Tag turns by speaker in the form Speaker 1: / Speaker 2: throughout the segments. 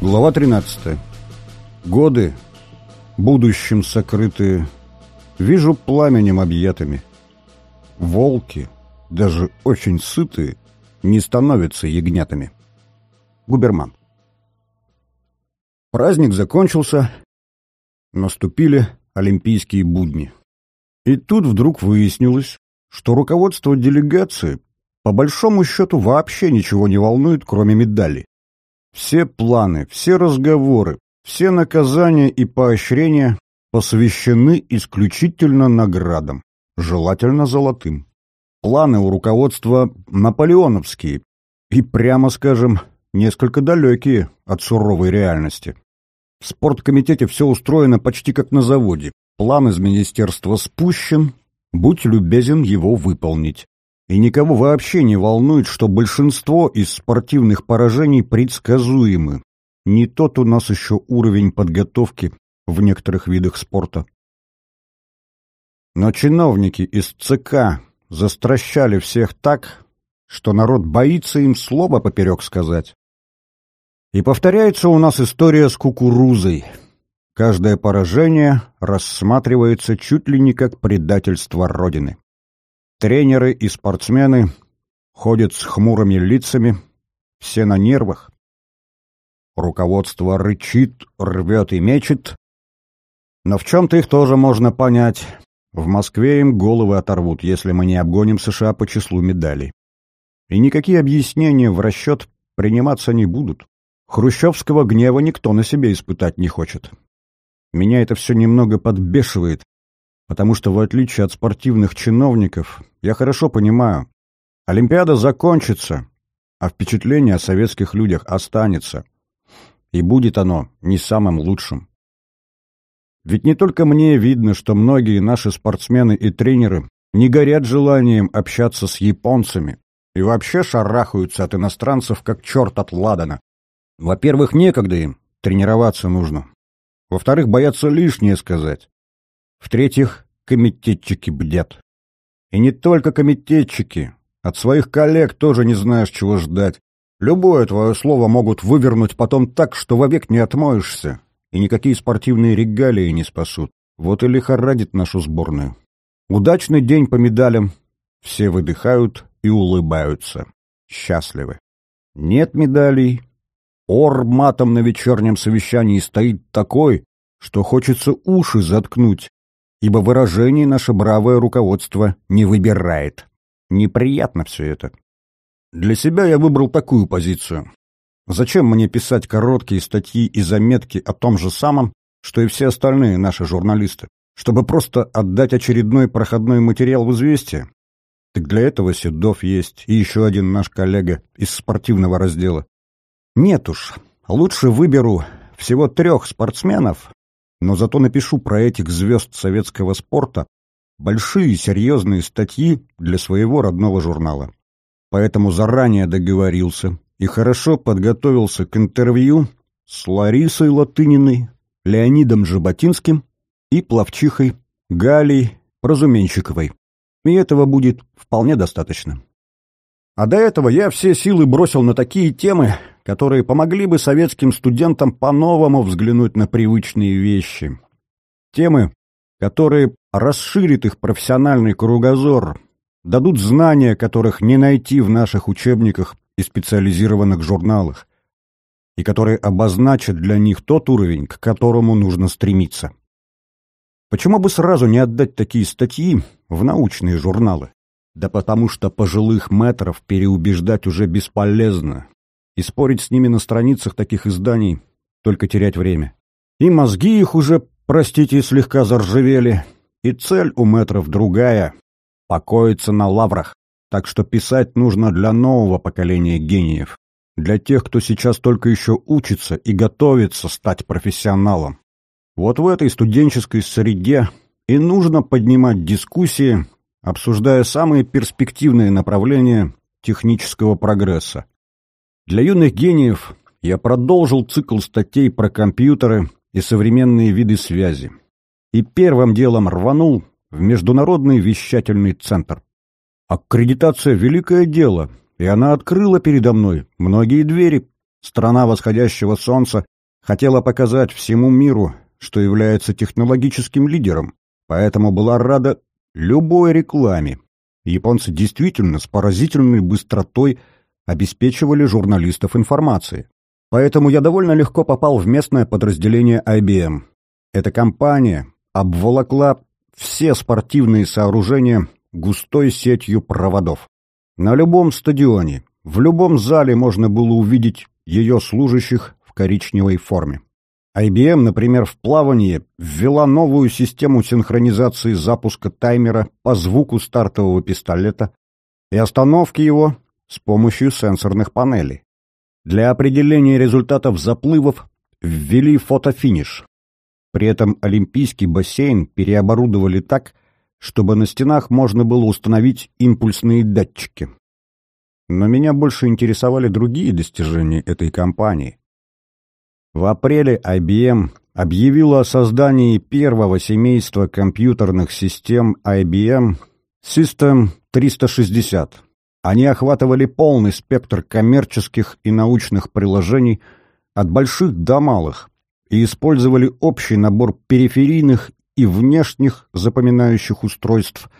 Speaker 1: Глава 13. Годы, будущим сокрытые, вижу пламенем объятыми. Волки, даже очень сытые, не становятся ягнятами. Губерман. Праздник закончился, наступили олимпийские будни. И тут вдруг выяснилось, что руководство делегации по большому счету вообще ничего не волнует, кроме медали. Все планы, все разговоры, все наказания и поощрения посвящены исключительно наградам, желательно золотым. Планы у руководства наполеоновские и, прямо скажем, несколько далекие от суровой реальности. В спорткомитете все устроено почти как на заводе. План из министерства спущен, будь любезен его выполнить. И никого вообще не волнует, что большинство из спортивных поражений предсказуемы. Не тот у нас еще уровень подготовки в некоторых видах спорта. Но чиновники из ЦК застращали всех так, что народ боится им слова поперек сказать. И повторяется у нас история с кукурузой. Каждое поражение рассматривается чуть ли не как предательство Родины. Тренеры и спортсмены ходят с хмурыми лицами, все на нервах. Руководство рычит, рвет и мечет. Но в чем-то их тоже можно понять. В Москве им головы оторвут, если мы не обгоним США по числу медалей. И никакие объяснения в расчет приниматься не будут. Хрущевского гнева никто на себе испытать не хочет. Меня это все немного подбешивает, потому что, в отличие от спортивных чиновников, я хорошо понимаю, Олимпиада закончится, а впечатление о советских людях останется. И будет оно не самым лучшим. Ведь не только мне видно, что многие наши спортсмены и тренеры не горят желанием общаться с японцами и вообще шарахаются от иностранцев, как черт от ладана. Во-первых, некогда им, тренироваться нужно. Во-вторых, боятся лишнее сказать. В-третьих, комитетчики бдят. И не только комитетчики. От своих коллег тоже не знаешь, чего ждать. Любое твое слово могут вывернуть потом так, что вовек не отмоешься. И никакие спортивные регалии не спасут. Вот и лихорадит нашу сборную. Удачный день по медалям. Все выдыхают и улыбаются. Счастливы. Нет медалей, Ор матом на вечернем совещании стоит такой, что хочется уши заткнуть, ибо выражений наше бравое руководство не выбирает. Неприятно все это. Для себя я выбрал такую позицию. Зачем мне писать короткие статьи и заметки о том же самом, что и все остальные наши журналисты? Чтобы просто отдать очередной проходной материал в известие? Так для этого Седов есть и еще один наш коллега из спортивного раздела. Нет уж, лучше выберу всего трех спортсменов, но зато напишу про этих звезд советского спорта большие серьезные статьи для своего родного журнала. Поэтому заранее договорился и хорошо подготовился к интервью с Ларисой Латыниной, Леонидом Жаботинским и плавчихой Галей Разуменщиковой. И этого будет вполне достаточно. А до этого я все силы бросил на такие темы, которые помогли бы советским студентам по-новому взглянуть на привычные вещи. Темы, которые расширят их профессиональный кругозор, дадут знания, которых не найти в наших учебниках и специализированных журналах, и которые обозначат для них тот уровень, к которому нужно стремиться. Почему бы сразу не отдать такие статьи в научные журналы? Да потому что пожилых метров переубеждать уже бесполезно и спорить с ними на страницах таких изданий — только терять время. И мозги их уже, простите, слегка заржавели, и цель у метров другая — покоиться на лаврах. Так что писать нужно для нового поколения гениев, для тех, кто сейчас только еще учится и готовится стать профессионалом. Вот в этой студенческой среде и нужно поднимать дискуссии, обсуждая самые перспективные направления технического прогресса. Для юных гениев я продолжил цикл статей про компьютеры и современные виды связи. И первым делом рванул в Международный вещательный центр. Аккредитация — великое дело, и она открыла передо мной многие двери, Страна восходящего солнца хотела показать всему миру, что является технологическим лидером, поэтому была рада любой рекламе. Японцы действительно с поразительной быстротой обеспечивали журналистов информацией. Поэтому я довольно легко попал в местное подразделение IBM. Эта компания обволокла все спортивные сооружения густой сетью проводов. На любом стадионе, в любом зале можно было увидеть ее служащих в коричневой форме. IBM, например, в плавании ввела новую систему синхронизации запуска таймера по звуку стартового пистолета и остановки его с помощью сенсорных панелей. Для определения результатов заплывов ввели фотофиниш. При этом олимпийский бассейн переоборудовали так, чтобы на стенах можно было установить импульсные датчики. Но меня больше интересовали другие достижения этой компании. В апреле IBM объявила о создании первого семейства компьютерных систем IBM System 360. Они охватывали полный спектр коммерческих и научных приложений от больших до малых и использовали общий набор периферийных и внешних запоминающих устройств,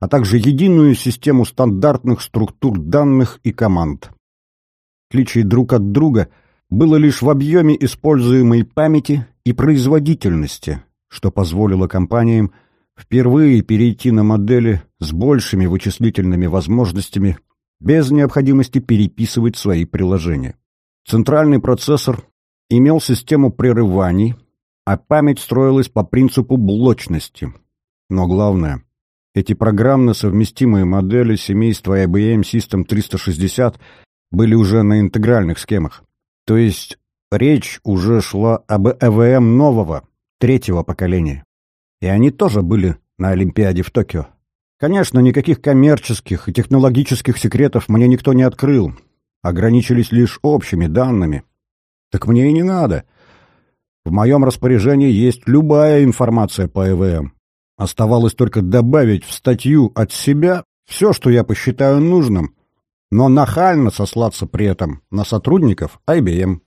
Speaker 1: а также единую систему стандартных структур данных и команд. Отличие друг от друга было лишь в объеме используемой памяти и производительности, что позволило компаниям впервые перейти на модели с большими вычислительными возможностями без необходимости переписывать свои приложения. Центральный процессор имел систему прерываний, а память строилась по принципу блочности. Но главное, эти программно совместимые модели семейства IBM System 360 были уже на интегральных схемах. То есть речь уже шла об ЭВМ нового, третьего поколения. И они тоже были на Олимпиаде в Токио. Конечно, никаких коммерческих и технологических секретов мне никто не открыл. Ограничились лишь общими данными. Так мне и не надо — в моем распоряжении есть любая информация по ЭВМ. Оставалось только добавить в статью от себя все, что я посчитаю нужным, но нахально сослаться при этом на сотрудников IBM.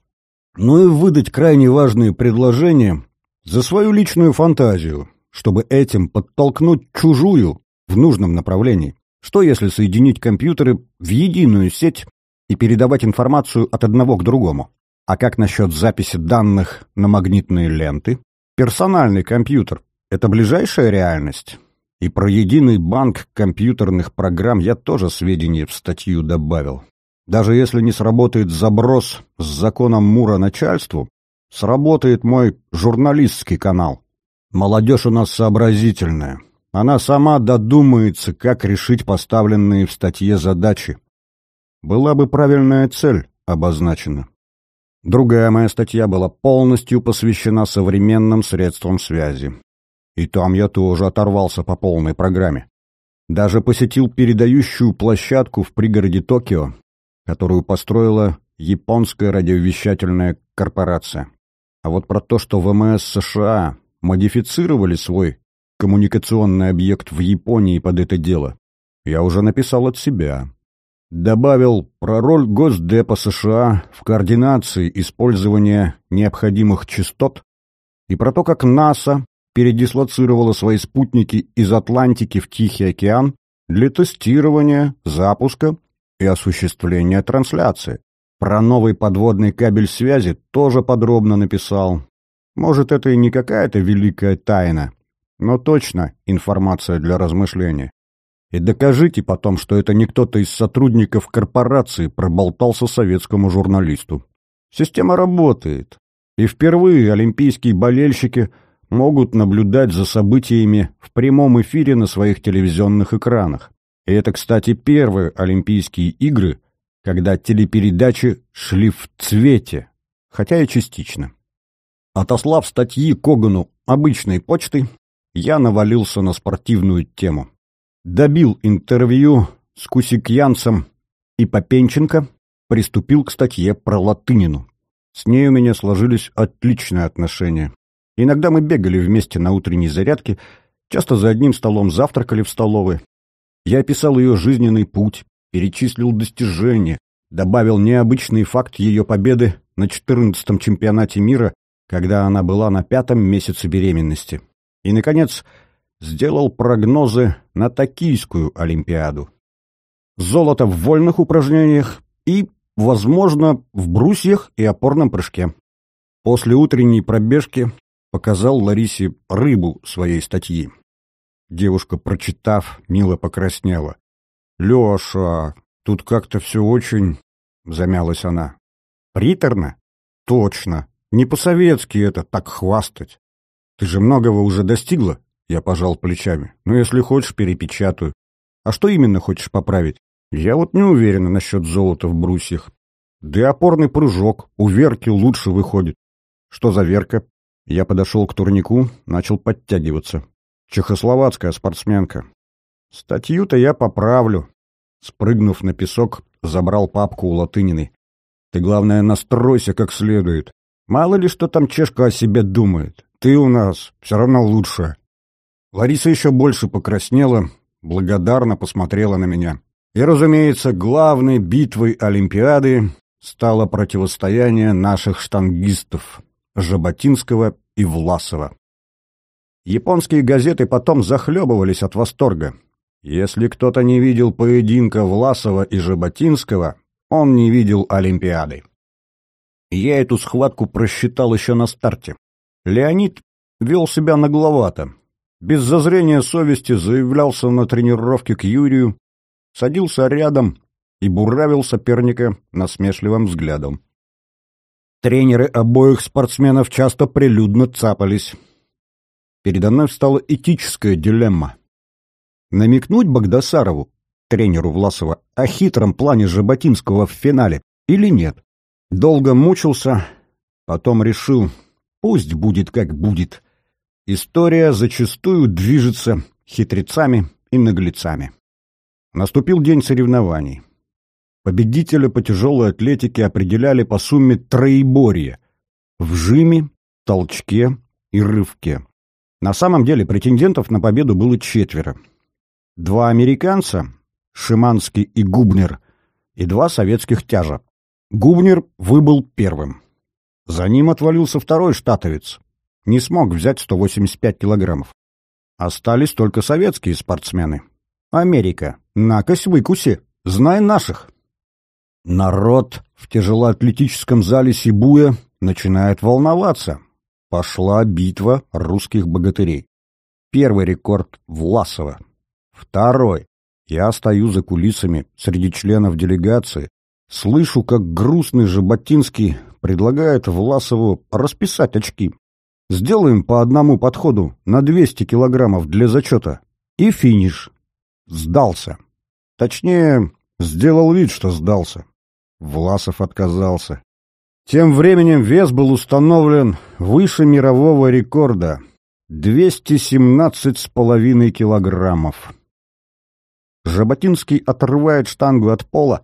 Speaker 1: Ну и выдать крайне важные предложения за свою личную фантазию, чтобы этим подтолкнуть чужую в нужном направлении. Что если соединить компьютеры в единую сеть и передавать информацию от одного к другому? А как насчет записи данных на магнитные ленты? Персональный компьютер — это ближайшая реальность? И про единый банк компьютерных программ я тоже сведения в статью добавил. Даже если не сработает заброс с законом Мура начальству, сработает мой журналистский канал. Молодежь у нас сообразительная. Она сама додумается, как решить поставленные в статье задачи. Была бы правильная цель обозначена. Другая моя статья была полностью посвящена современным средствам связи. И там я тоже оторвался по полной программе. Даже посетил передающую площадку в пригороде Токио, которую построила японская радиовещательная корпорация. А вот про то, что ВМС США модифицировали свой коммуникационный объект в Японии под это дело, я уже написал от себя добавил про роль Госдепа США в координации использования необходимых частот и про то, как НАСА передислоцировала свои спутники из Атлантики в Тихий океан для тестирования, запуска и осуществления трансляции. Про новый подводный кабель связи тоже подробно написал. Может, это и не какая-то великая тайна, но точно информация для размышления. И докажите потом, что это не кто-то из сотрудников корпорации проболтался советскому журналисту. Система работает. И впервые олимпийские болельщики могут наблюдать за событиями в прямом эфире на своих телевизионных экранах. И это, кстати, первые Олимпийские игры, когда телепередачи шли в цвете, хотя и частично. Отослав статьи Когану обычной почтой, я навалился на спортивную тему добил интервью с Кусикьянцем и Попенченко, приступил к статье про Латынину. С ней у меня сложились отличные отношения. Иногда мы бегали вместе на утренней зарядке, часто за одним столом завтракали в столовой. Я описал ее жизненный путь, перечислил достижения, добавил необычный факт ее победы на 14-м чемпионате мира, когда она была на пятом месяце беременности. И, наконец, сделал прогнозы на Токийскую Олимпиаду. Золото в вольных упражнениях и, возможно, в брусьях и опорном прыжке. После утренней пробежки показал Ларисе рыбу своей статьи. Девушка, прочитав, мило покраснела. «Леша, тут как-то все очень...» — замялась она. «Приторно?» «Точно. Не по-советски это так хвастать. Ты же многого уже достигла?» Я пожал плечами. «Ну, если хочешь, перепечатаю. А что именно хочешь поправить? Я вот не уверена насчет золота в брусьях. Да и опорный прыжок у Верки лучше выходит. Что за Верка? Я подошел к турнику, начал подтягиваться. Чехословацкая спортсменка. Статью-то я поправлю. Спрыгнув на песок, забрал папку у Латыниной. Ты, главное, настройся как следует. Мало ли что там чешка о себе думает. Ты у нас все равно лучше. Лариса еще больше покраснела, благодарно посмотрела на меня. И, разумеется, главной битвой Олимпиады стало противостояние наших штангистов Жаботинского и Власова. Японские газеты потом захлебывались от восторга. Если кто-то не видел поединка Власова и Жаботинского, он не видел Олимпиады. Я эту схватку просчитал еще на старте. Леонид вел себя нагловато. Без зазрения совести заявлялся на тренировке к Юрию, садился рядом и буравил соперника насмешливым взглядом. Тренеры обоих спортсменов часто прилюдно цапались. Передо мной встала этическая дилемма. Намекнуть Богдасарову, тренеру Власова, о хитром плане Жаботинского в финале или нет? Долго мучился, потом решил, пусть будет как будет. История зачастую движется хитрецами и наглецами. Наступил день соревнований. Победителя по тяжелой атлетике определяли по сумме троеборья – в жиме, толчке и рывке. На самом деле претендентов на победу было четверо. Два американца – Шиманский и Губнер, и два советских тяжа. Губнер выбыл первым. За ним отвалился второй штатовец. Не смог взять 185 килограммов. Остались только советские спортсмены. Америка, накось выкуси, знай наших. Народ в тяжелоатлетическом зале Сибуя начинает волноваться. Пошла битва русских богатырей. Первый рекорд Власова. Второй. Я стою за кулисами среди членов делегации, слышу, как грустный Жаботинский предлагает Власову расписать очки. Сделаем по одному подходу на 200 килограммов для зачета. И финиш. Сдался. Точнее, сделал вид, что сдался. Власов отказался. Тем временем вес был установлен выше мирового рекорда — 217,5 килограммов. Жаботинский отрывает штангу от пола,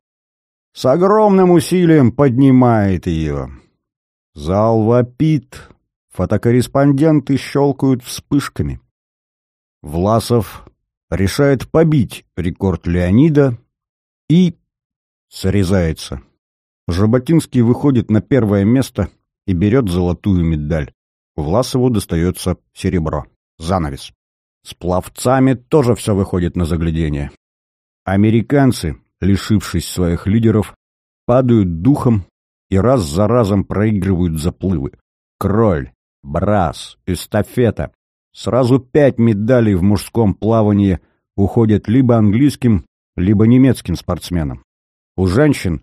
Speaker 1: с огромным усилием поднимает ее. Зал вопит, фотокорреспонденты щелкают вспышками. Власов решает побить рекорд Леонида и срезается. Жаботинский выходит на первое место и берет золотую медаль. Власову достается серебро. Занавес. С пловцами тоже все выходит на заглядение. Американцы, лишившись своих лидеров, падают духом и раз за разом проигрывают заплывы. Кроль, брас, эстафета. Сразу пять медалей в мужском плавании уходят либо английским, либо немецким спортсменам. У женщин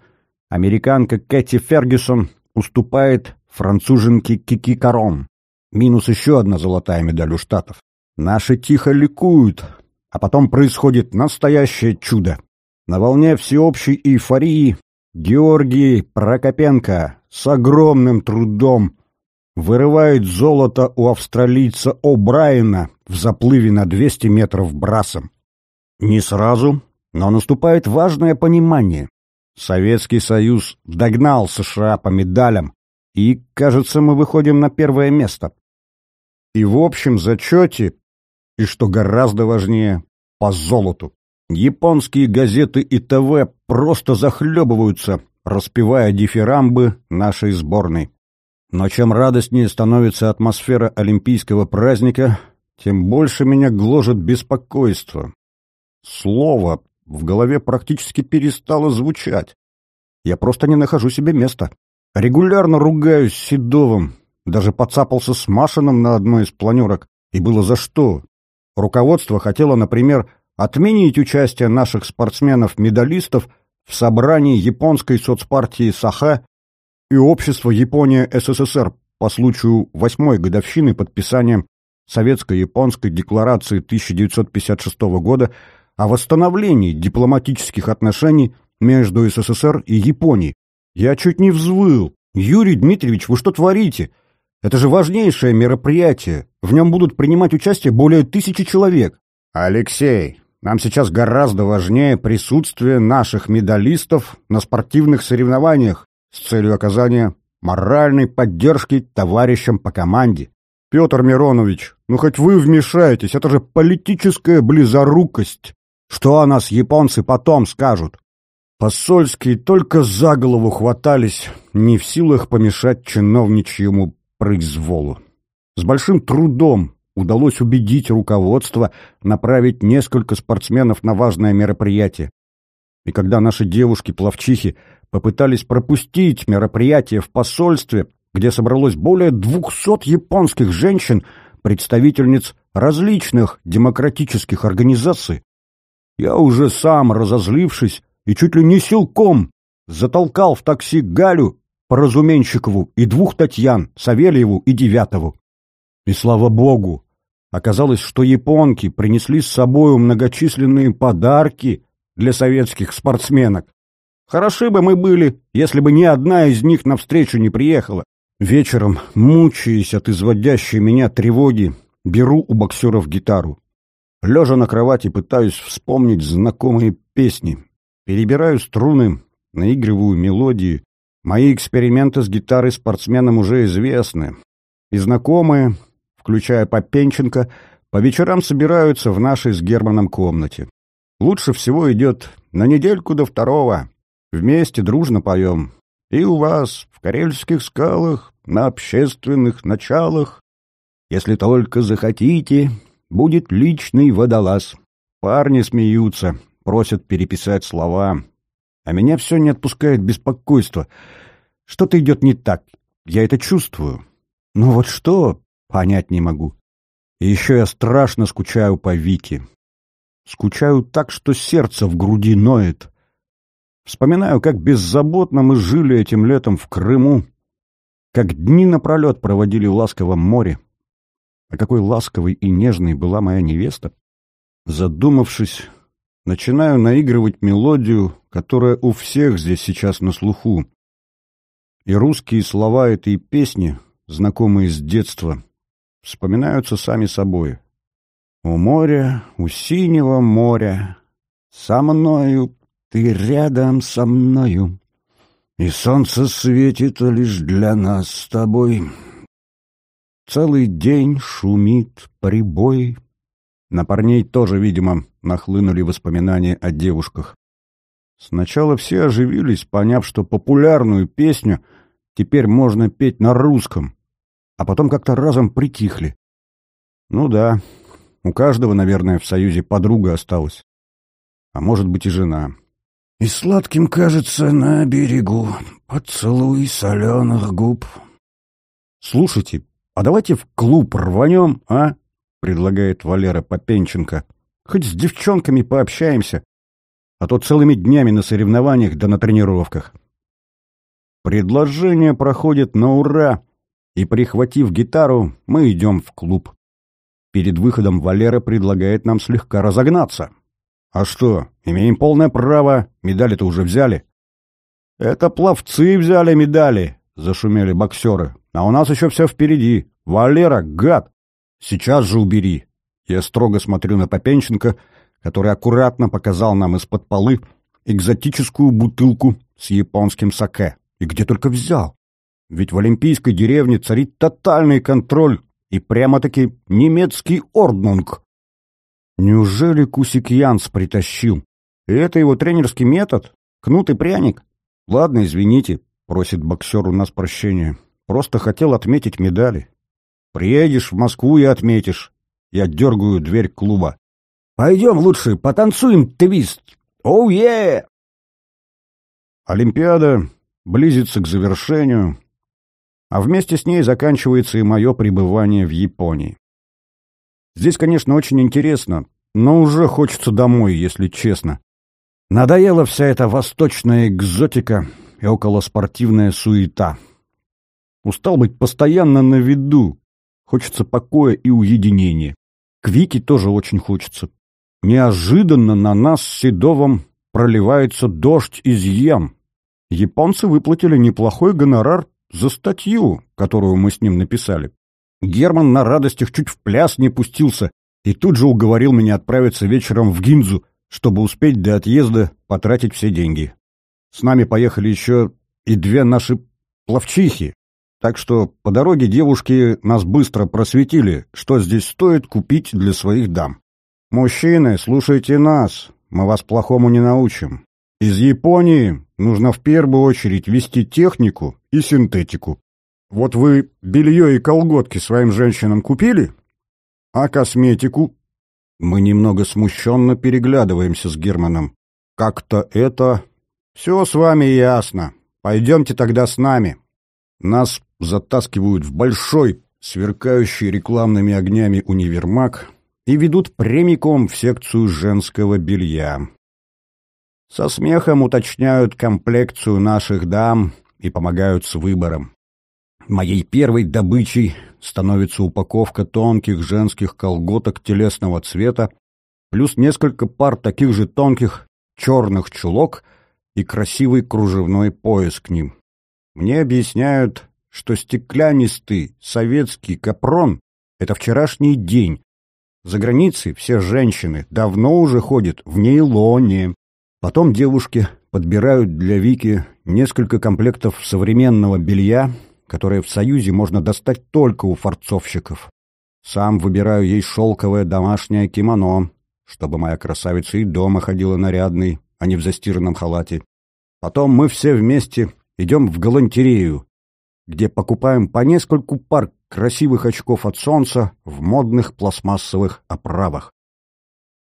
Speaker 1: Американка Кэти Фергюсон уступает француженке Кики Карон. Минус еще одна золотая медаль у Штатов. Наши тихо ликуют, а потом происходит настоящее чудо. На волне всеобщей эйфории Георгий Прокопенко с огромным трудом вырывает золото у австралийца О'Брайена в заплыве на 200 метров брасом. Не сразу, но наступает важное понимание. Советский Союз догнал США по медалям, и, кажется, мы выходим на первое место. И в общем зачете, и что гораздо важнее, по золоту. Японские газеты и ТВ просто захлебываются, распевая дифирамбы нашей сборной. Но чем радостнее становится атмосфера олимпийского праздника, тем больше меня гложет беспокойство. Слово в голове практически перестало звучать. Я просто не нахожу себе места. Регулярно ругаюсь с Седовым, даже подцапался с Машином на одной из планерок, и было за что. Руководство хотело, например, отменить участие наших спортсменов-медалистов в собрании японской соцпартии Саха и общества Япония-СССР по случаю восьмой годовщины подписания Советско-японской декларации 1956 года о восстановлении дипломатических отношений между СССР и Японией. Я чуть не взвыл. «Юрий Дмитриевич, вы что творите? Это же важнейшее мероприятие. В нем будут принимать участие более тысячи человек». «Алексей, нам сейчас гораздо важнее присутствие наших медалистов на спортивных соревнованиях с целью оказания моральной поддержки товарищам по команде. Петр Миронович, ну хоть вы вмешаетесь, это же политическая близорукость. Что о нас японцы потом скажут? Посольские только за голову хватались, не в силах помешать чиновничьему произволу. С большим трудом удалось убедить руководство направить несколько спортсменов на важное мероприятие. И когда наши девушки-пловчихи попытались пропустить мероприятие в посольстве, где собралось более двухсот японских женщин, представительниц различных демократических организаций, я уже сам, разозлившись и чуть ли не силком, затолкал в такси Галю, Поразуменщикову и двух Татьян, Савельеву и Девятову. И слава богу, Оказалось, что японки принесли с собой многочисленные подарки для советских спортсменок. Хороши бы мы были, если бы ни одна из них навстречу не приехала. Вечером, мучаясь от изводящей меня тревоги, беру у боксеров гитару. Лежа на кровати, пытаюсь вспомнить знакомые песни. Перебираю струны, наигрываю мелодии. Мои эксперименты с гитарой спортсменам уже известны. И знакомые, включая Попенченко, по вечерам собираются в нашей с Германом комнате. Лучше всего идет на недельку до второго. Вместе дружно поем. И у вас, в Карельских скалах, на общественных началах, если только захотите, будет личный водолаз. Парни смеются, просят переписать слова. А меня все не отпускает беспокойство. Что-то идет не так. Я это чувствую. Но вот что, Понять не могу. И еще я страшно скучаю по Вике. Скучаю так, что сердце в груди ноет. Вспоминаю, как беззаботно мы жили этим летом в Крыму, как дни напролет проводили в ласковом море. А какой ласковой и нежной была моя невеста. Задумавшись, начинаю наигрывать мелодию, которая у всех здесь сейчас на слуху. И русские слова этой песни, знакомые с детства, вспоминаются сами собой. У моря, у синего моря, со мною, ты рядом со мною, и солнце светит лишь для нас с тобой. Целый день шумит прибой. На парней тоже, видимо, нахлынули воспоминания о девушках. Сначала все оживились, поняв, что популярную песню теперь можно петь на русском а потом как-то разом притихли. Ну да, у каждого, наверное, в Союзе подруга осталась. А может быть и жена. И сладким кажется на берегу поцелуй соленых губ. Слушайте, а давайте в клуб рванем, а? Предлагает Валера Попенченко. Хоть с девчонками пообщаемся, а то целыми днями на соревнованиях да на тренировках. Предложение проходит на ура, и, прихватив гитару, мы идем в клуб. Перед выходом Валера предлагает нам слегка разогнаться. А что, имеем полное право, медали-то уже взяли. Это пловцы взяли медали, зашумели боксеры. А у нас еще все впереди. Валера, гад! Сейчас же убери. Я строго смотрю на Попенченко, который аккуратно показал нам из-под полы экзотическую бутылку с японским саке. И где только взял. Ведь в Олимпийской деревне царит тотальный контроль и прямо-таки немецкий орднунг. Неужели Кусик Янс притащил? И это его тренерский метод? Кнут и пряник? Ладно, извините, просит боксер у нас прощения. Просто хотел отметить медали. Приедешь в Москву и отметишь. Я дергаю дверь клуба. Пойдем лучше потанцуем твист. Оу, oh! Yeah! Олимпиада близится к завершению, а вместе с ней заканчивается и мое пребывание в Японии. Здесь, конечно, очень интересно, но уже хочется домой, если честно. Надоела вся эта восточная экзотика и околоспортивная суета. Устал быть постоянно на виду. Хочется покоя и уединения. К Вике тоже очень хочется. Неожиданно на нас с Седовым проливается дождь из ям. Японцы выплатили неплохой гонорар за статью, которую мы с ним написали. Герман на радостях чуть в пляс не пустился и тут же уговорил меня отправиться вечером в Гинзу, чтобы успеть до отъезда потратить все деньги. С нами поехали еще и две наши пловчихи, так что по дороге девушки нас быстро просветили, что здесь стоит купить для своих дам. «Мужчины, слушайте нас, мы вас плохому не научим. Из Японии нужно в первую очередь вести технику и синтетику. Вот вы белье и колготки своим женщинам купили? А косметику? Мы немного смущенно переглядываемся с Германом. Как-то это... Все с вами ясно. Пойдемте тогда с нами. Нас затаскивают в большой, сверкающий рекламными огнями универмаг и ведут прямиком в секцию женского белья. Со смехом уточняют комплекцию наших дам и помогают с выбором. Моей первой добычей становится упаковка тонких женских колготок телесного цвета, плюс несколько пар таких же тонких черных чулок и красивый кружевной пояс к ним. Мне объясняют, что стеклянистый советский капрон — это вчерашний день. За границей все женщины давно уже ходят в нейлоне, Потом девушки подбирают для Вики несколько комплектов современного белья, которое в Союзе можно достать только у форцовщиков. Сам выбираю ей шелковое домашнее кимоно, чтобы моя красавица и дома ходила нарядной, а не в застиранном халате. Потом мы все вместе идем в галантерею, где покупаем по нескольку пар красивых очков от солнца в модных пластмассовых оправах.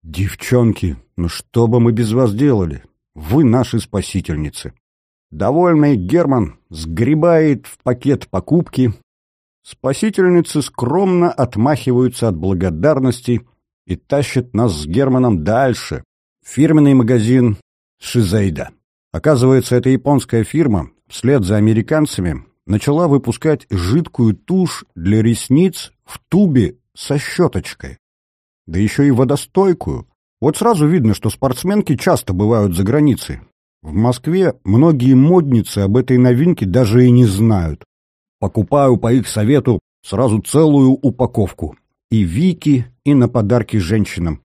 Speaker 1: «Девчонки, ну что бы мы без вас делали? Вы наши спасительницы!» Довольный Герман сгребает в пакет покупки. Спасительницы скромно отмахиваются от благодарности и тащат нас с Германом дальше. Фирменный магазин «Шизейда». Оказывается, эта японская фирма вслед за американцами начала выпускать жидкую тушь для ресниц в тубе со щеточкой да еще и водостойкую. Вот сразу видно, что спортсменки часто бывают за границей. В Москве многие модницы об этой новинке даже и не знают. Покупаю по их совету сразу целую упаковку. И Вики, и на подарки женщинам.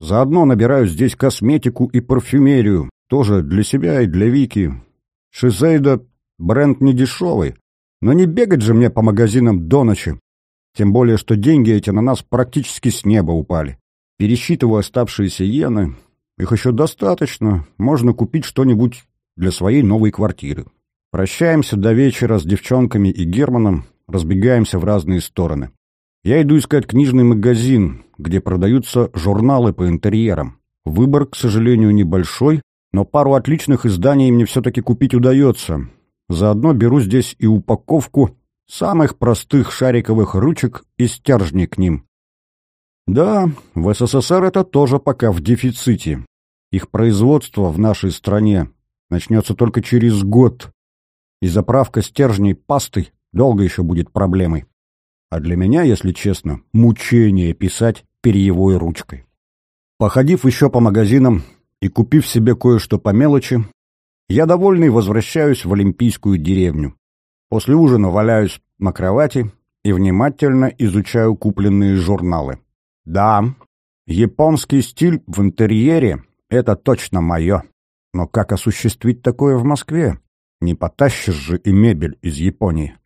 Speaker 1: Заодно набираю здесь косметику и парфюмерию. Тоже для себя и для Вики. Шизейда бренд не дешевый. Но не бегать же мне по магазинам до ночи, тем более, что деньги эти на нас практически с неба упали. Пересчитываю оставшиеся иены. Их еще достаточно. Можно купить что-нибудь для своей новой квартиры. Прощаемся до вечера с девчонками и Германом, разбегаемся в разные стороны. Я иду искать книжный магазин, где продаются журналы по интерьерам. Выбор, к сожалению, небольшой, но пару отличных изданий мне все-таки купить удается. Заодно беру здесь и упаковку самых простых шариковых ручек и стержней к ним. Да, в СССР это тоже пока в дефиците. Их производство в нашей стране начнется только через год, и заправка стержней пастой долго еще будет проблемой. А для меня, если честно, мучение писать перьевой ручкой. Походив еще по магазинам и купив себе кое-что по мелочи, я довольный возвращаюсь в Олимпийскую деревню. После ужина валяюсь на кровати и внимательно изучаю купленные журналы. Да, японский стиль в интерьере — это точно мое. Но как осуществить такое в Москве? Не потащишь же и мебель из Японии.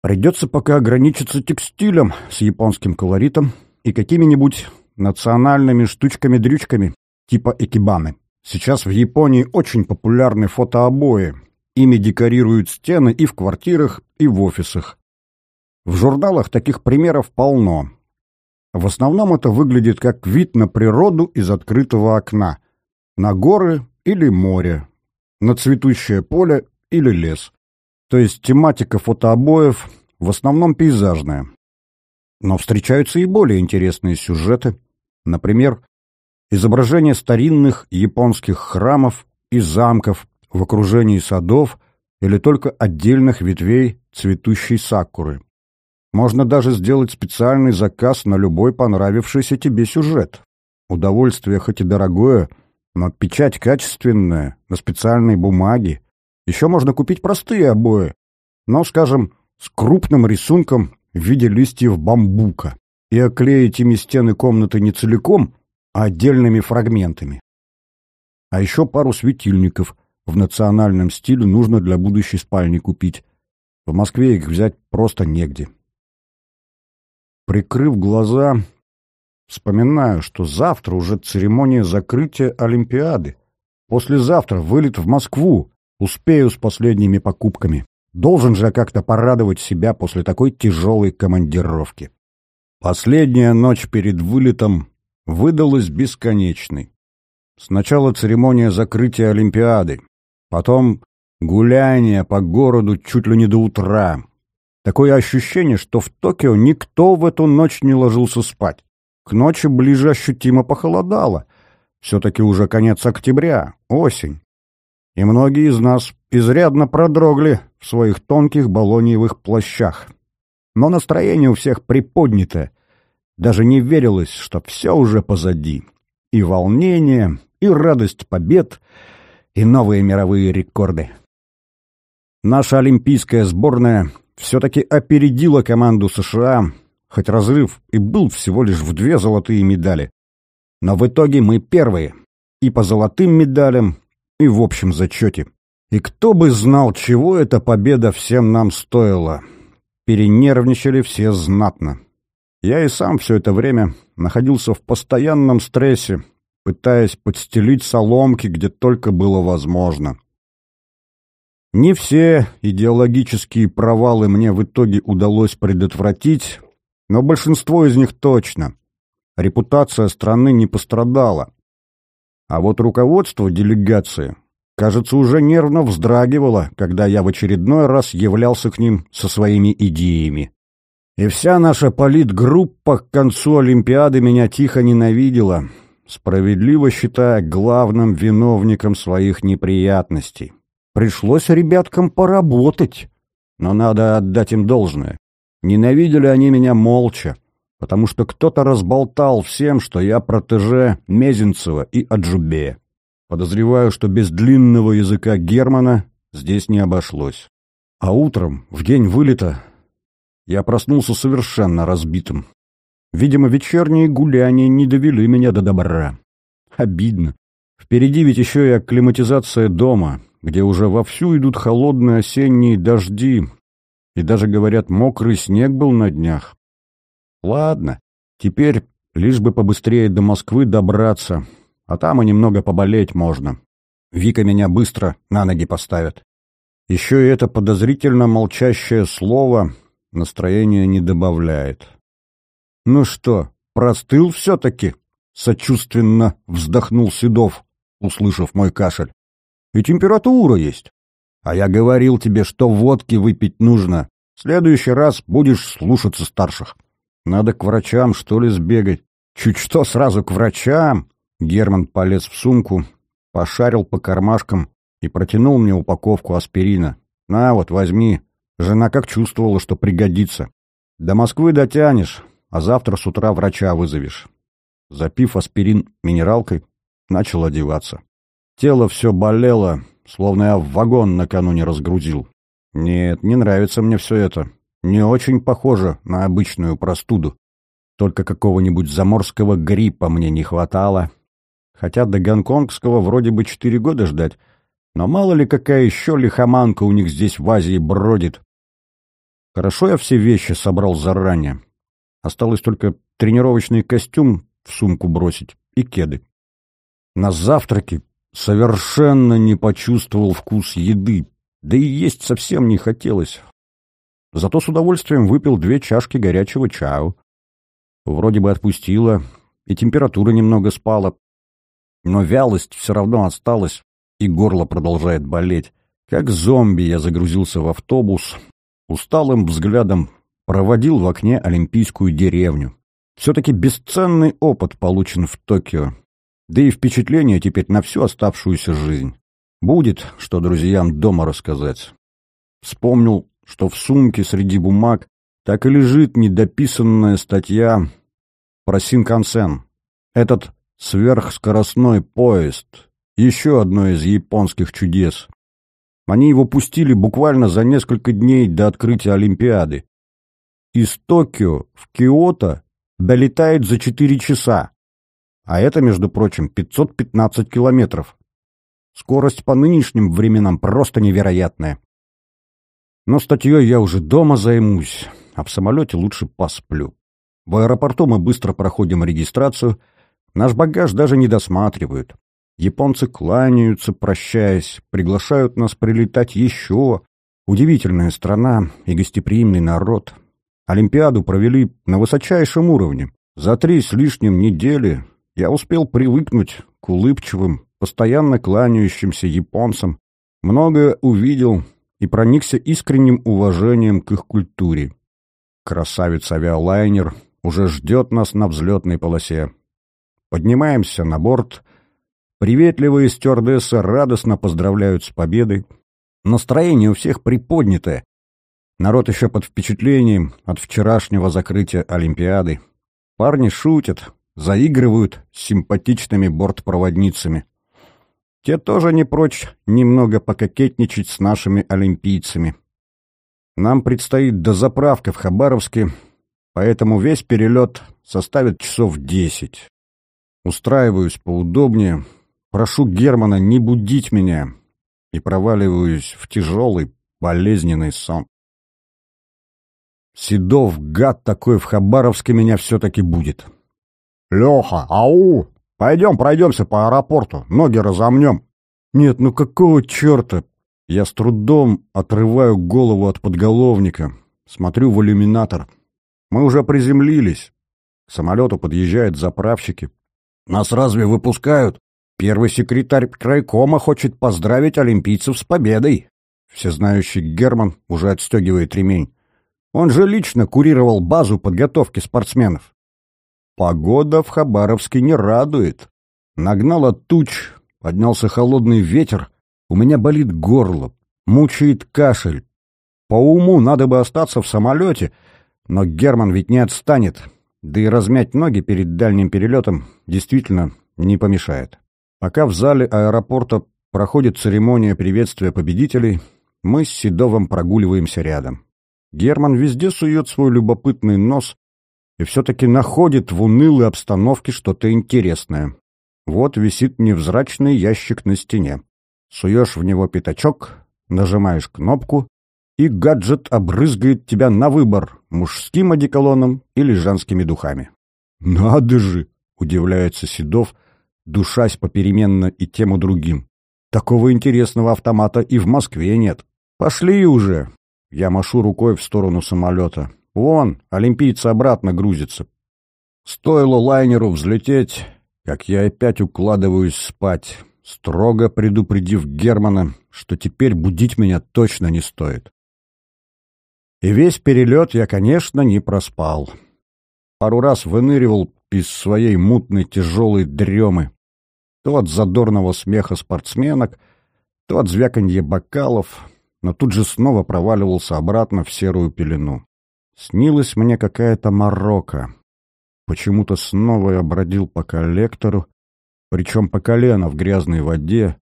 Speaker 1: Придется пока ограничиться текстилем с японским колоритом и какими-нибудь национальными штучками-дрючками, типа экибаны. Сейчас в Японии очень популярны фотообои. Ими декорируют стены и в квартирах, и в офисах. В журналах таких примеров полно. В основном это выглядит как вид на природу из открытого окна, на горы или море, на цветущее поле или лес. То есть тематика фотообоев в основном пейзажная. Но встречаются и более интересные сюжеты. Например, изображение старинных японских храмов и замков в окружении садов или только отдельных ветвей цветущей сакуры. Можно даже сделать специальный заказ на любой понравившийся тебе сюжет. Удовольствие хоть и дорогое, но печать качественная, на специальной бумаге. Еще можно купить простые обои, но, скажем, с крупным рисунком в виде листьев бамбука и оклеить ими стены комнаты не целиком, отдельными фрагментами. А еще пару светильников в национальном стиле нужно для будущей спальни купить. В Москве их взять просто негде. Прикрыв глаза, вспоминаю, что завтра уже церемония закрытия Олимпиады. Послезавтра вылет в Москву. Успею с последними покупками. Должен же как-то порадовать себя после такой тяжелой командировки. Последняя ночь перед вылетом выдалась бесконечной. Сначала церемония закрытия Олимпиады, потом гуляние по городу чуть ли не до утра, Такое ощущение, что в Токио никто в эту ночь не ложился спать. К ночи ближе ощутимо похолодало. Все-таки уже конец октября, осень. И многие из нас изрядно продрогли в своих тонких балониевых плащах. Но настроение у всех приподнятое. Даже не верилось, что все уже позади. И волнение, и радость побед, и новые мировые рекорды. Наша олимпийская сборная все-таки опередила команду США, хоть разрыв и был всего лишь в две золотые медали. Но в итоге мы первые. И по золотым медалям, и в общем зачете. И кто бы знал, чего эта победа всем нам стоила. Перенервничали все знатно. Я и сам все это время находился в постоянном стрессе, пытаясь подстелить соломки, где только было возможно. Не все идеологические провалы мне в итоге удалось предотвратить, но большинство из них точно. Репутация страны не пострадала. А вот руководство делегации, кажется, уже нервно вздрагивало, когда я в очередной раз являлся к ним со своими идеями. И вся наша политгруппа к концу Олимпиады меня тихо ненавидела, справедливо считая главным виновником своих неприятностей. Пришлось ребяткам поработать, но надо отдать им должное. Ненавидели они меня молча, потому что кто-то разболтал всем, что я протеже Мезенцева и Аджубея. Подозреваю, что без длинного языка Германа здесь не обошлось. А утром, в день вылета, я проснулся совершенно разбитым. Видимо, вечерние гуляния не довели меня до добра. Обидно. Впереди ведь еще и акклиматизация дома, где уже вовсю идут холодные осенние дожди, и даже, говорят, мокрый снег был на днях. Ладно, теперь лишь бы побыстрее до Москвы добраться, а там и немного поболеть можно. Вика меня быстро на ноги поставит. Еще и это подозрительно молчащее слово настроение не добавляет. «Ну что, простыл все-таки?» — сочувственно вздохнул Седов, услышав мой кашель. И температура есть. А я говорил тебе, что водки выпить нужно. В следующий раз будешь слушаться старших. Надо к врачам, что ли, сбегать. Чуть что, сразу к врачам. Герман полез в сумку, пошарил по кармашкам и протянул мне упаковку аспирина. На вот, возьми. Жена как чувствовала, что пригодится. До Москвы дотянешь, а завтра с утра врача вызовешь. Запив аспирин минералкой, начал одеваться. Тело все болело, словно я в вагон накануне разгрузил. Нет, не нравится мне все это. Не очень похоже на обычную простуду. Только какого-нибудь заморского гриппа мне не хватало. Хотя до гонконгского вроде бы четыре года ждать. Но мало ли какая еще лихоманка у них здесь в Азии бродит. Хорошо я все вещи собрал заранее. Осталось только тренировочный костюм в сумку бросить и кеды. На завтраке совершенно не почувствовал вкус еды, да и есть совсем не хотелось. Зато с удовольствием выпил две чашки горячего чаю. Вроде бы отпустила, и температура немного спала, но вялость все равно осталась, и горло продолжает болеть. Как зомби я загрузился в автобус, усталым взглядом проводил в окне Олимпийскую деревню. Все-таки бесценный опыт получен в Токио, да и впечатление теперь на всю оставшуюся жизнь. Будет, что друзьям дома рассказать. Вспомнил, что в сумке среди бумаг так и лежит недописанная статья про Синкансен. Этот сверхскоростной поезд, еще одно из японских чудес. Они его пустили буквально за несколько дней до открытия Олимпиады. Из Токио в Киото долетает за 4 часа. А это, между прочим, 515 километров. Скорость по нынешним временам просто невероятная. Но статьей я уже дома займусь, а в самолете лучше посплю. В аэропорту мы быстро проходим регистрацию, наш багаж даже не досматривают. Японцы кланяются, прощаясь, приглашают нас прилетать еще. Удивительная страна и гостеприимный народ. Олимпиаду провели на высочайшем уровне. За три с лишним недели я успел привыкнуть к улыбчивым, постоянно кланяющимся японцам, многое увидел и проникся искренним уважением к их культуре. Красавец-авиалайнер уже ждет нас на взлетной полосе. Поднимаемся на борт. Приветливые стюардессы радостно поздравляют с победой. Настроение у всех приподнятое. Народ еще под впечатлением от вчерашнего закрытия Олимпиады. Парни шутят, заигрывают с симпатичными бортпроводницами. Те тоже не прочь немного пококетничать с нашими олимпийцами. Нам предстоит дозаправка в Хабаровске, поэтому весь перелет составит часов десять. Устраиваюсь поудобнее, прошу Германа не будить меня и проваливаюсь в тяжелый, болезненный сон. Седов, гад такой, в Хабаровске меня все-таки будет. «Леха, ау! Пойдем пройдемся по аэропорту, ноги разомнем». «Нет, ну какого черта?» Я с трудом отрываю голову от подголовника, смотрю в иллюминатор. Мы уже приземлились. К самолету подъезжают заправщики. Нас разве выпускают? Первый секретарь крайкома хочет поздравить олимпийцев с победой. Всезнающий Герман уже отстегивает ремень. Он же лично курировал базу подготовки спортсменов. Погода в Хабаровске не радует. Нагнала туч, поднялся холодный ветер. У меня болит горло, мучает кашель. По уму надо бы остаться в самолете, но Герман ведь не отстанет. Да и размять ноги перед дальним перелетом действительно не помешает. Пока в зале аэропорта проходит церемония приветствия победителей, мы с Седовым прогуливаемся рядом. Герман везде сует свой любопытный нос и все-таки находит в унылой обстановке что-то интересное. Вот висит невзрачный ящик на стене. Суешь в него пятачок, нажимаешь кнопку, и гаджет обрызгает тебя на выбор мужским одеколоном или женскими духами. «Надо же!» — удивляется Седов, душась попеременно и тем и другим. «Такого интересного автомата и в Москве нет. Пошли уже!» Я машу рукой в сторону самолета. Вон, олимпийцы обратно грузятся. Стоило лайнеру взлететь, как я опять укладываюсь спать, строго предупредив Германа, что теперь будить меня точно не стоит. И весь перелет я, конечно, не проспал. Пару раз выныривал из своей мутной тяжелой дремы. То от задорного смеха спортсменок, то от звяканья бокалов, но тут же снова проваливался обратно в серую пелену. Снилась мне какая-то морока. Почему-то снова я бродил по коллектору, причем по колено в грязной воде,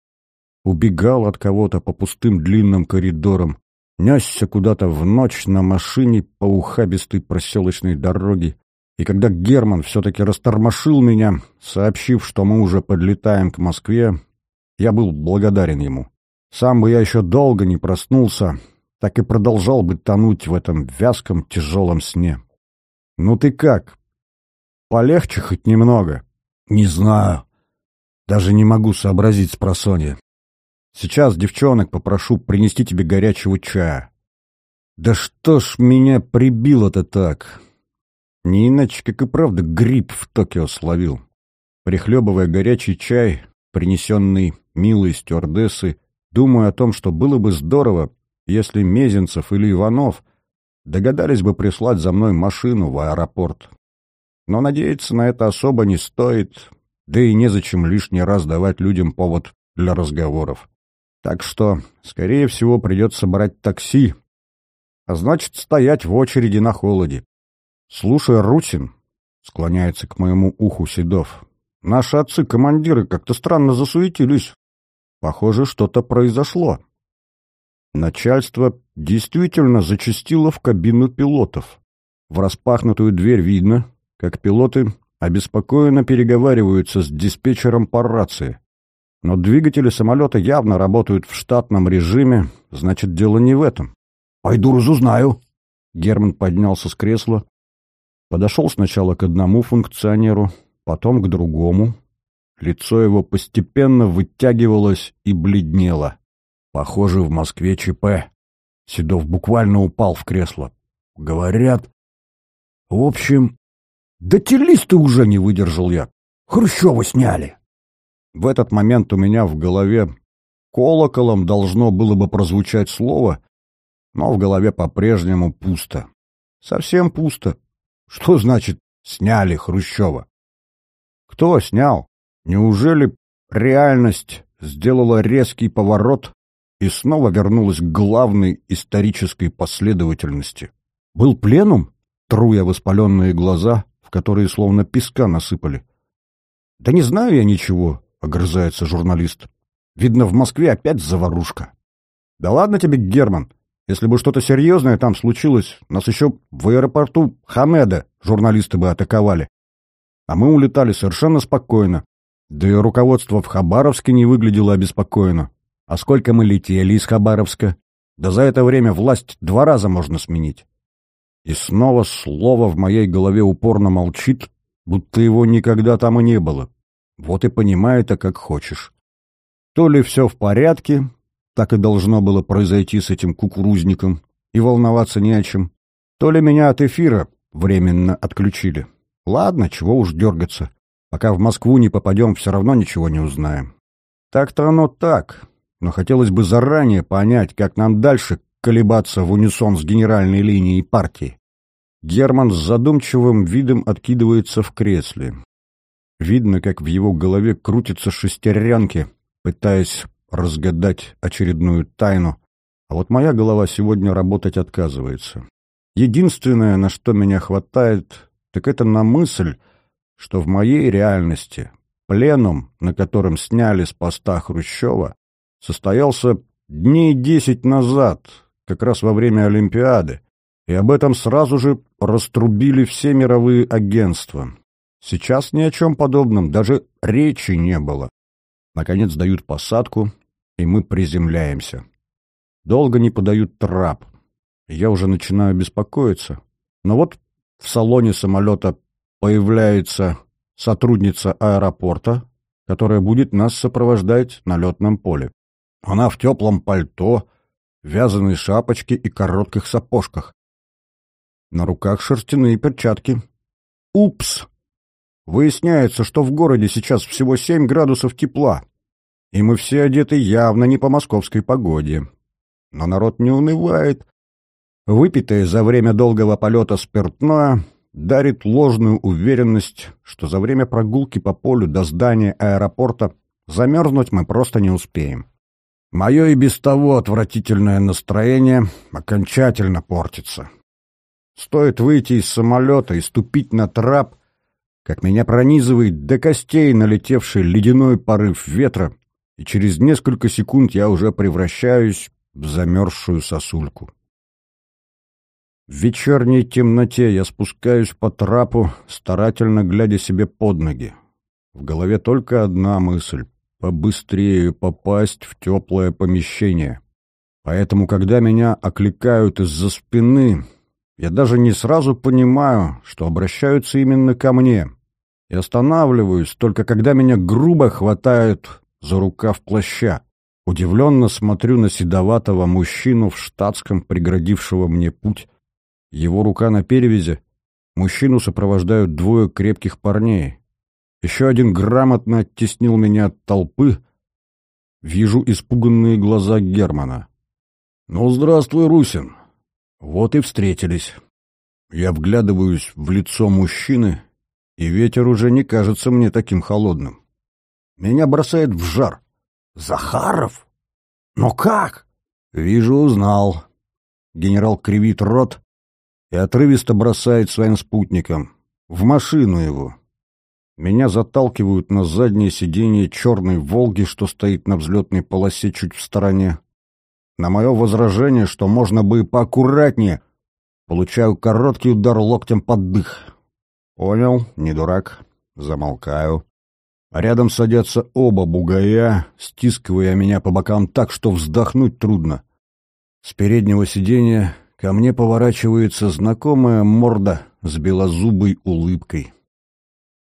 Speaker 1: убегал от кого-то по пустым длинным коридорам, несся куда-то в ночь на машине по ухабистой проселочной дороге, и когда Герман все-таки растормошил меня, сообщив, что мы уже подлетаем к Москве, я был благодарен ему. Сам бы я еще долго не проснулся, так и продолжал бы тонуть в этом вязком тяжелом сне. «Ну ты как? Полегче хоть немного?» «Не знаю. Даже не могу сообразить с просонья. Сейчас, девчонок, попрошу принести тебе горячего чая. Да что ж меня прибило-то так? Не иначе, как и правда, грипп в Токио словил. Прихлебывая горячий чай, принесенный милой стюардессы, думаю о том, что было бы здорово, если Мезенцев или Иванов догадались бы прислать за мной машину в аэропорт. Но надеяться на это особо не стоит, да и незачем лишний раз давать людям повод для разговоров. Так что, скорее всего, придется брать такси, а значит, стоять в очереди на холоде. Слушай, Рутин, склоняется к моему уху Седов, наши отцы-командиры как-то странно засуетились. Похоже, что-то произошло. Начальство действительно зачастило в кабину пилотов. В распахнутую дверь видно, как пилоты обеспокоенно переговариваются с диспетчером по рации. Но двигатели самолета явно работают в штатном режиме, значит, дело не в этом. «Пойду разузнаю». Герман поднялся с кресла, подошел сначала к одному функционеру, потом к другому. Лицо его постепенно вытягивалось и бледнело. Похоже, в Москве ЧП. Седов буквально упал в кресло. Говорят... В общем... Да телисты уже не выдержал я. Хрущева сняли. В этот момент у меня в голове колоколом должно было бы прозвучать слово, но в голове по-прежнему пусто. Совсем пусто. Что значит «сняли Хрущева»? Кто снял? Неужели реальность сделала резкий поворот и снова вернулась к главной исторической последовательности? Был пленум? Труя воспаленные глаза, в которые словно песка насыпали. Да не знаю я ничего, огрызается журналист. Видно, в Москве опять заварушка. Да ладно тебе, Герман. Если бы что-то серьезное там случилось, нас еще в аэропорту Хамеда журналисты бы атаковали. А мы улетали совершенно спокойно. Да и руководство в Хабаровске не выглядело обеспокоенно. А сколько мы летели из Хабаровска? Да за это время власть два раза можно сменить. И снова слово в моей голове упорно молчит, будто его никогда там и не было. Вот и понимай это как хочешь. То ли все в порядке, так и должно было произойти с этим кукурузником, и волноваться не о чем, то ли меня от эфира временно отключили. Ладно, чего уж дергаться. Пока в Москву не попадем, все равно ничего не узнаем. Так-то оно так, но хотелось бы заранее понять, как нам дальше колебаться в унисон с генеральной линией партии. Герман с задумчивым видом откидывается в кресле. Видно, как в его голове крутятся шестеренки, пытаясь разгадать очередную тайну, а вот моя голова сегодня работать отказывается. Единственное, на что меня хватает, так это на мысль, что в моей реальности пленум, на котором сняли с поста Хрущева, состоялся дней десять назад, как раз во время Олимпиады, и об этом сразу же раструбили все мировые агентства. Сейчас ни о чем подобном даже речи не было. Наконец дают посадку, и мы приземляемся. Долго не подают трап. Я уже начинаю беспокоиться. Но вот в салоне самолета появляется сотрудница аэропорта, которая будет нас сопровождать на летном поле. Она в теплом пальто, вязаной шапочке и коротких сапожках. На руках шерстяные перчатки. Упс! Выясняется, что в городе сейчас всего 7 градусов тепла, и мы все одеты явно не по московской погоде. Но народ не унывает. Выпитое за время долгого полета спиртное дарит ложную уверенность, что за время прогулки по полю до здания аэропорта замерзнуть мы просто не успеем. Мое и без того отвратительное настроение окончательно портится. Стоит выйти из самолета и ступить на трап, как меня пронизывает до костей налетевший ледяной порыв ветра, и через несколько секунд я уже превращаюсь в замерзшую сосульку. В вечерней темноте я спускаюсь по трапу, старательно глядя себе под ноги. В голове только одна мысль — побыстрее попасть в теплое помещение. Поэтому, когда меня окликают из-за спины, я даже не сразу понимаю, что обращаются именно ко мне. и останавливаюсь, только когда меня грубо хватают за рукав плаща. Удивленно смотрю на седоватого мужчину в штатском, преградившего мне путь. Его рука на перевязи. Мужчину сопровождают двое крепких парней. Еще один грамотно оттеснил меня от толпы. Вижу испуганные глаза Германа. «Ну, здравствуй, Русин!» Вот и встретились. Я вглядываюсь в лицо мужчины, и ветер уже не кажется мне таким холодным. Меня бросает в жар. Захаров? Но как? Вижу, узнал. Генерал кривит рот и отрывисто бросает своим спутникам. В машину его. Меня заталкивают на заднее сиденье черной «Волги», что стоит на взлетной полосе чуть в стороне. На мое возражение, что можно бы и поаккуратнее, получаю короткий удар локтем под дых. Понял, не дурак. Замолкаю. Рядом садятся оба бугая, стискивая меня по бокам так, что вздохнуть трудно. С переднего сиденья ко мне поворачивается знакомая морда с белозубой улыбкой.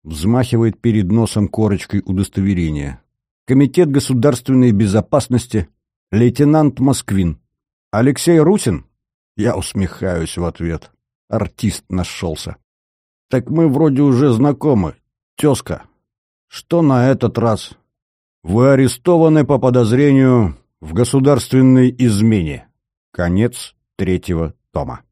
Speaker 1: Взмахивает перед носом корочкой удостоверения. Комитет государственной безопасности, лейтенант Москвин. Алексей Русин? Я усмехаюсь в ответ. Артист нашелся. Так мы вроде уже знакомы. Тезка, что на этот раз? Вы арестованы по подозрению в государственной измене. Конец третьего тома.